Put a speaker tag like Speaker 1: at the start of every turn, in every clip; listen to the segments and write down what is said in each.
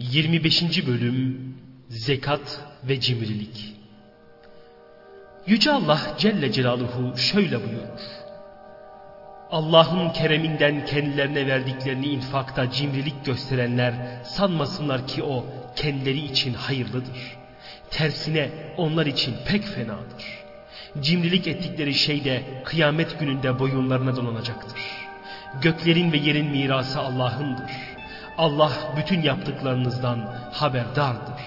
Speaker 1: 25. Bölüm Zekat ve Cimrilik Yüce Allah Celle Celaluhu şöyle buyurur. Allah'ın kereminden kendilerine verdiklerini infakta cimrilik gösterenler sanmasınlar ki o kendileri için hayırlıdır. Tersine onlar için pek fenadır. Cimrilik ettikleri şey de kıyamet gününde boyunlarına dolanacaktır. Göklerin ve yerin mirası Allah'ındır. Allah bütün yaptıklarınızdan haberdardır.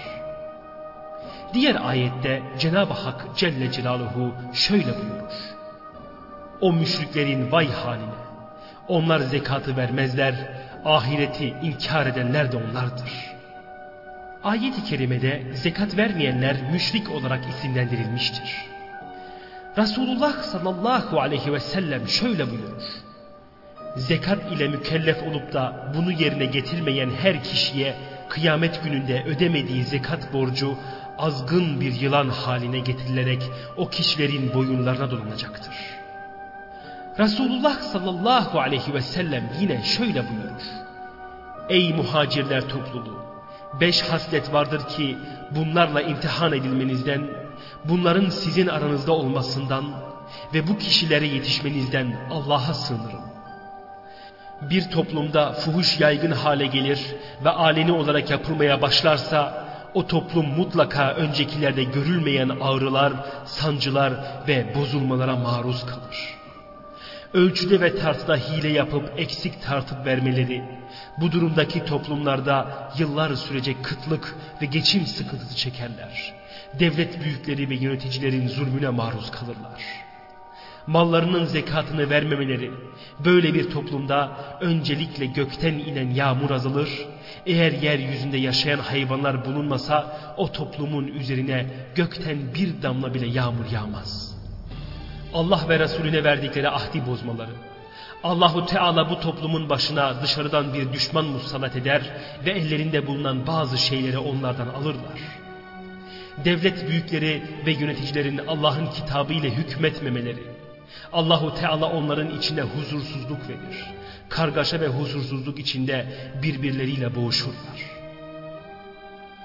Speaker 1: Diğer ayette Cenab-ı Hak Celle Celaluhu şöyle buyurur. O müşriklerin vay haline. Onlar zekatı vermezler, ahireti inkar edenler de onlardır. Ayet-i kerimede zekat vermeyenler müşrik olarak isimlendirilmiştir. Resulullah sallallahu aleyhi ve sellem şöyle buyurur. Zekat ile mükellef olup da bunu yerine getirmeyen her kişiye kıyamet gününde ödemediği zekat borcu azgın bir yılan haline getirilerek o kişilerin boyunlarına dolanacaktır. Resulullah sallallahu aleyhi ve sellem yine şöyle buyurur. Ey muhacirler topluluğu! Beş haslet vardır ki bunlarla imtihan edilmenizden, bunların sizin aranızda olmasından ve bu kişilere yetişmenizden Allah'a sığınırım. Bir toplumda fuhuş yaygın hale gelir ve aleni olarak yapılmaya başlarsa o toplum mutlaka öncekilerde görülmeyen ağrılar, sancılar ve bozulmalara maruz kalır. Ölçüde ve tartıda hile yapıp eksik tartıp vermeleri, bu durumdaki toplumlarda yıllar sürecek kıtlık ve geçim sıkıntısı çekerler. Devlet büyükleri ve yöneticilerin zulmüne maruz kalırlar mallarının zekatını vermemeleri, böyle bir toplumda öncelikle gökten inen yağmur azalır, eğer yeryüzünde yaşayan hayvanlar bulunmasa o toplumun üzerine gökten bir damla bile yağmur yağmaz. Allah ve Resulüne verdikleri ahdi bozmaları, Allahu Teala bu toplumun başına dışarıdan bir düşman musallat eder ve ellerinde bulunan bazı şeyleri onlardan alırlar. Devlet büyükleri ve yöneticilerin Allah'ın kitabı ile hükmetmemeleri, Allahu Teala onların içine huzursuzluk verir. Kargaşa ve huzursuzluk içinde birbirleriyle boğuşurlar.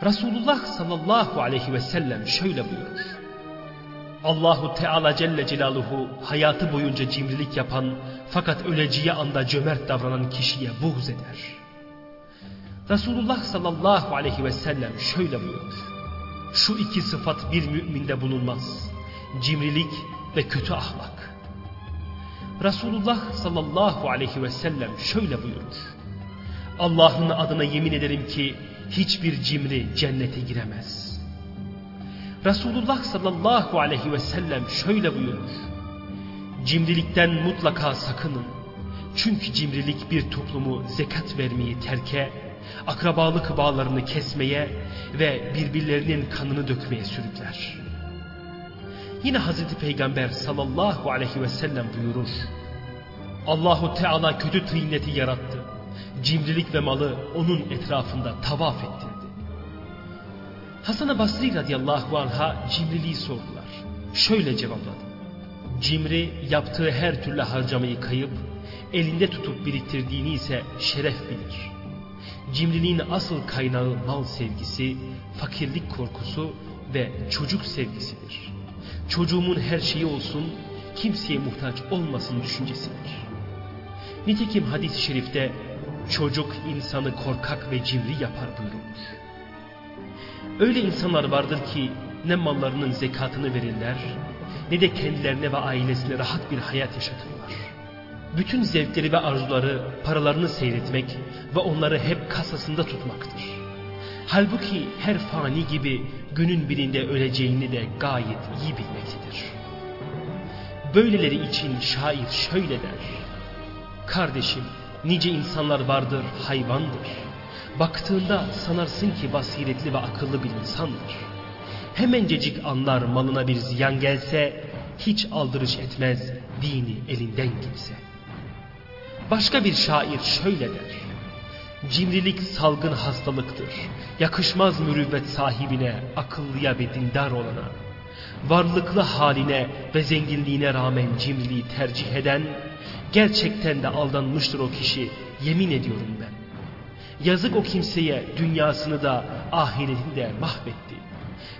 Speaker 1: Resulullah sallallahu aleyhi ve sellem şöyle buyurur. Allahu Teala Celle Celaluhu hayatı boyunca cimrilik yapan fakat öleceği anda cömert davranan kişiye buğz eder. Resulullah sallallahu aleyhi ve sellem şöyle buyurur. Şu iki sıfat bir müminde bulunmaz. Cimrilik ve kötü ahlak. Resulullah sallallahu aleyhi ve sellem şöyle buyurur. Allah'ın adına yemin ederim ki hiçbir cimri cennete giremez. Resulullah sallallahu aleyhi ve sellem şöyle buyurur. Cimrilikten mutlaka sakının. Çünkü cimrilik bir toplumu zekat vermeyi terke, akrabalık bağlarını kesmeye ve birbirlerinin kanını dökmeye sürükler. Yine Hazreti Peygamber sallallahu aleyhi ve sellem buyurur. Allahu Teala kötü tıyneti yarattı. Cimrilik ve malı onun etrafında tavaf ettirdi. Hasan-ı Basri radıyallahu anh'a cimriliği sordular. Şöyle cevapladı. Cimri yaptığı her türlü harcamayı kayıp, elinde tutup biriktirdiğini ise şeref bilir. Cimriliğin asıl kaynağı mal sevgisi, fakirlik korkusu ve çocuk sevgisidir. Çocuğumun her şeyi olsun, kimseye muhtaç olmasın düşüncesidir. Nitekim hadis-i şerifte çocuk insanı korkak ve cimri yapar buyurulmuş. Öyle insanlar vardır ki ne mallarının zekatını verirler ne de kendilerine ve ailesine rahat bir hayat yaşatırlar. Bütün zevkleri ve arzuları paralarını seyretmek ve onları hep kasasında tutmaktır. Halbuki her fani gibi günün birinde öleceğini de gayet iyi bilmektedir. Böyleleri için şair şöyle der. Kardeşim nice insanlar vardır hayvandır. Baktığında sanarsın ki basiretli ve akıllı bir insandır. Hemencecik anlar malına bir ziyan gelse hiç aldırış etmez dini elinden gitse. Başka bir şair şöyle der. Cimrilik salgın hastalıktır. Yakışmaz mürüvvet sahibine, akıllıya ve dindar olana. Varlıklı haline ve zenginliğine rağmen cimriliği tercih eden, gerçekten de aldanmıştır o kişi, yemin ediyorum ben. Yazık o kimseye dünyasını da ahiretini de mahvetti.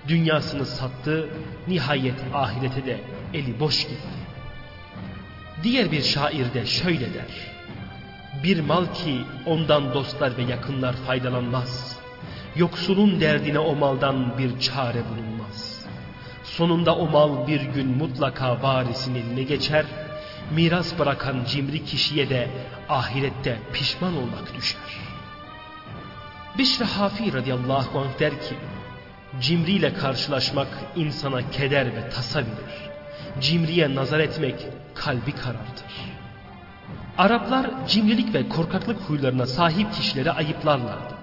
Speaker 1: Dünyasını sattı, nihayet ahirete de eli boş gitti. Diğer bir şair de şöyle der. Bir mal ki ondan dostlar ve yakınlar faydalanmaz. Yoksulun derdine o maldan bir çare bulunmaz. Sonunda o mal bir gün mutlaka varisin eline geçer. Miras bırakan cimri kişiye de ahirette pişman olmak düşer. Bişri Hafi radıyallahu anh der ki, cimriyle karşılaşmak insana keder ve tasa verir. Cimriye nazar etmek kalbi karartır. Araplar cimrilik ve korkaklık huylarına sahip kişileri ayıplarlardı.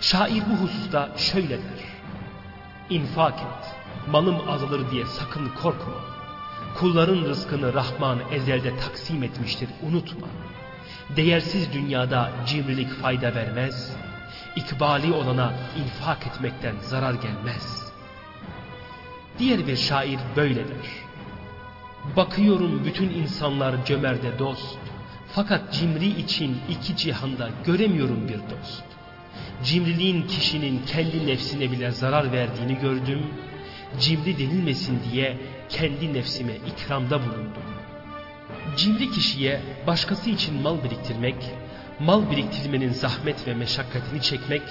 Speaker 1: Şair bu hususta şöyle der. İnfak et, malım azalır diye sakın korkma. Kulların rızkını Rahman ezelde taksim etmiştir unutma. Değersiz dünyada cimrilik fayda vermez, ikbali olana infak etmekten zarar gelmez. Diğer bir şair böyle der. Bakıyorum bütün insanlar cömerde dost, fakat cimri için iki cihanda göremiyorum bir dost. Cimriliğin kişinin kendi nefsine bile zarar verdiğini gördüm, cimri denilmesin diye kendi nefsime ikramda bulundum. Cimri kişiye başkası için mal biriktirmek, mal biriktirmenin zahmet ve meşakkatini çekmek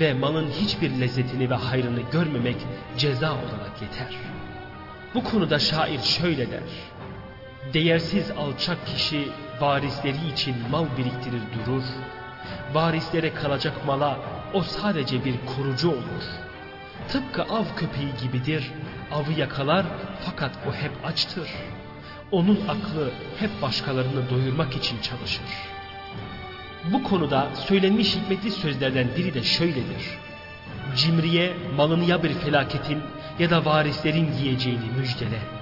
Speaker 1: ve malın hiçbir lezzetini ve hayrını görmemek ceza olarak yeter. Bu konuda şair şöyle der. Değersiz alçak kişi varisleri için mal biriktirir durur. Varislere kalacak mala o sadece bir korucu olur. Tıpkı av köpeği gibidir. Avı yakalar fakat o hep açtır. Onun aklı hep başkalarını doyurmak için çalışır. Bu konuda söylenmiş hikmetli sözlerden biri de şöyledir. Cimriye malını ya bir felaketin ya da varislerin yiyeceğini müjdele.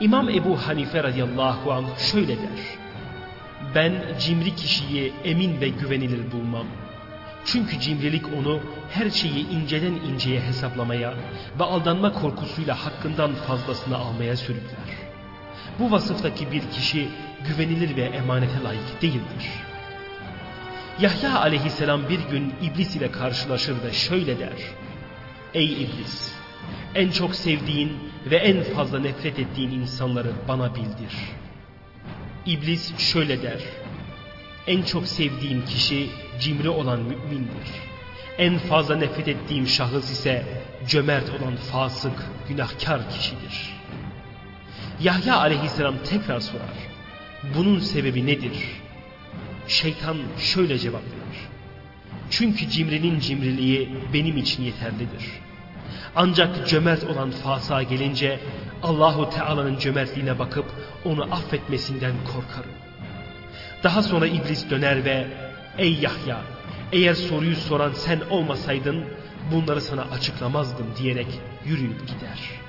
Speaker 1: İmam Ebu Hanife radıyallahu anh şöyle der. Ben cimri kişiyi emin ve güvenilir bulmam. Çünkü cimrilik onu her şeyi inceden inceye hesaplamaya ve aldanma korkusuyla hakkından fazlasını almaya sürükler. Bu vasıftaki bir kişi güvenilir ve emanete layık değildir. Yahya aleyhisselam bir gün iblis ile karşılaşır ve şöyle der. Ey iblis! En çok sevdiğin ve en fazla nefret ettiğin insanları bana bildir. İblis şöyle der. En çok sevdiğim kişi cimri olan mümindir. En fazla nefret ettiğim şahıs ise cömert olan fasık, günahkar kişidir. Yahya aleyhisselam tekrar sorar. Bunun sebebi nedir? Şeytan şöyle cevap verir. Çünkü cimrinin cimriliği benim için yeterlidir. Ancak cömert olan fasa gelince Allahu Teala'nın cömertliğine bakıp onu affetmesinden korkarım. Daha sonra iblis döner ve ey Yahya eğer soruyu soran sen olmasaydın bunları sana açıklamazdım diyerek yürüyüp gider.''